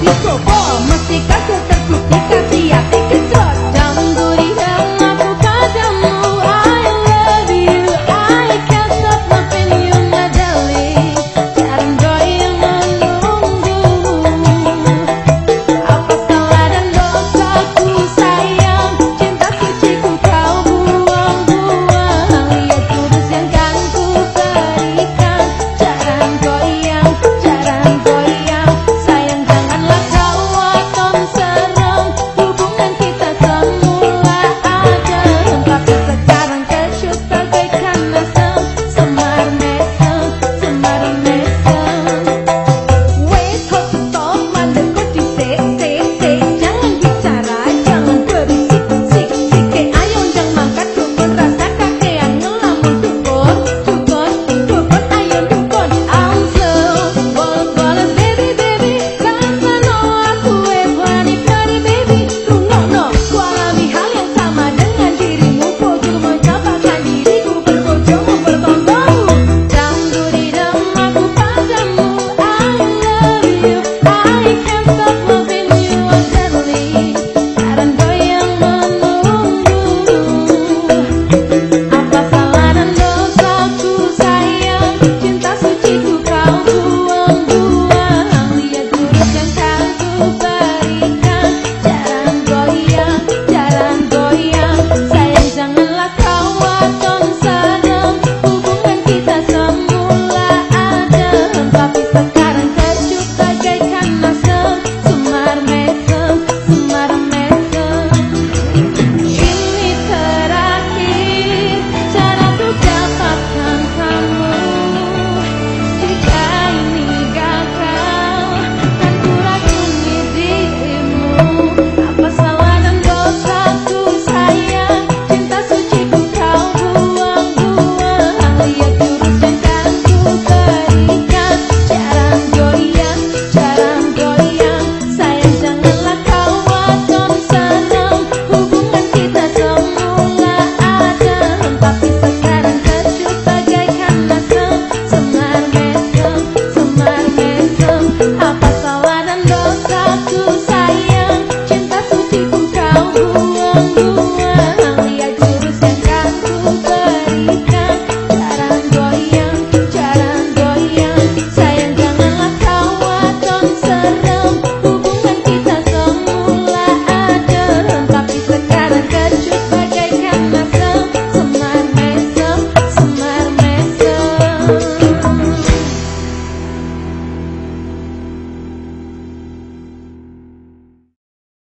Dijo